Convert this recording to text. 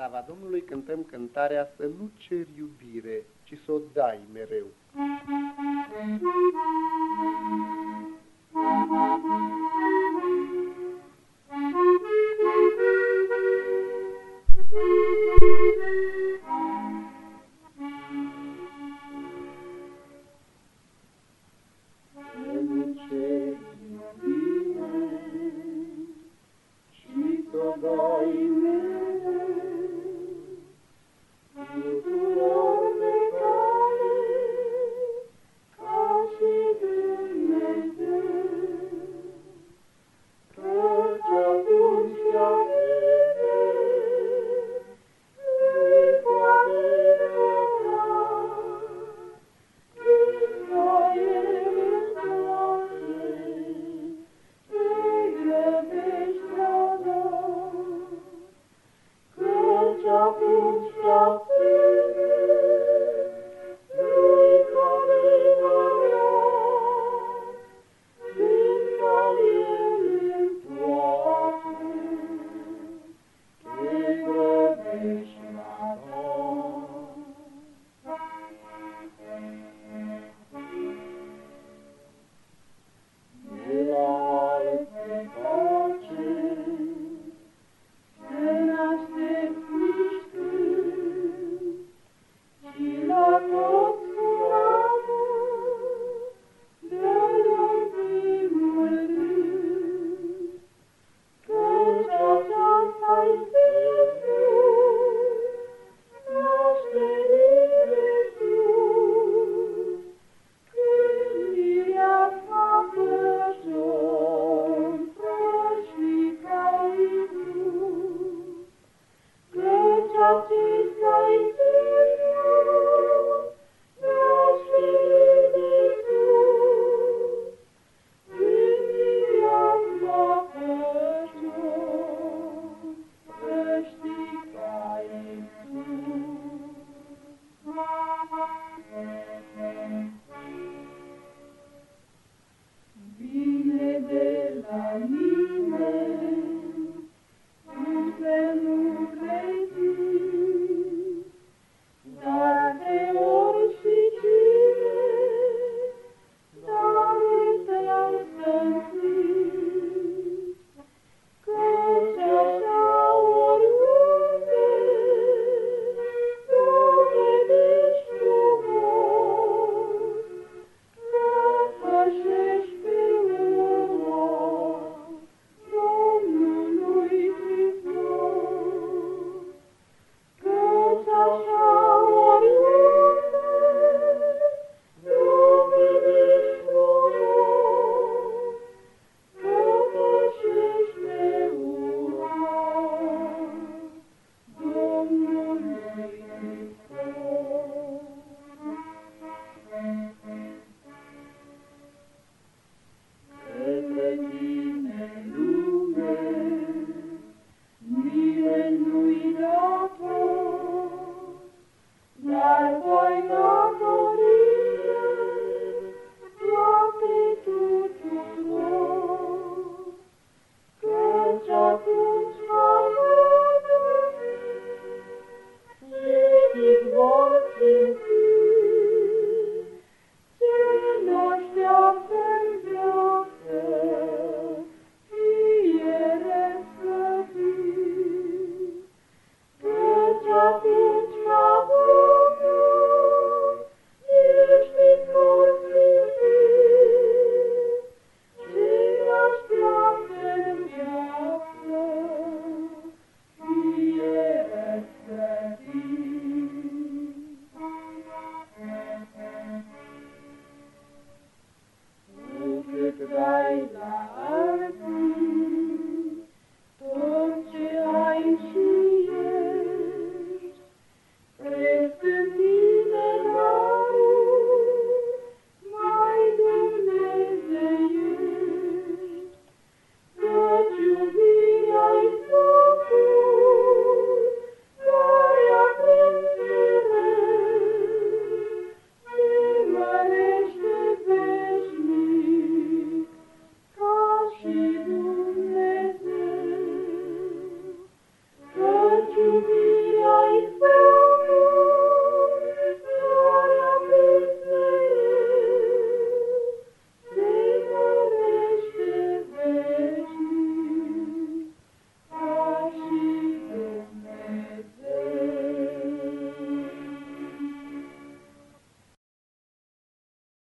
slava Domnului cântăm cântarea Să nu cer iubire, ci să o dai mereu. atunci la fel. Thank you.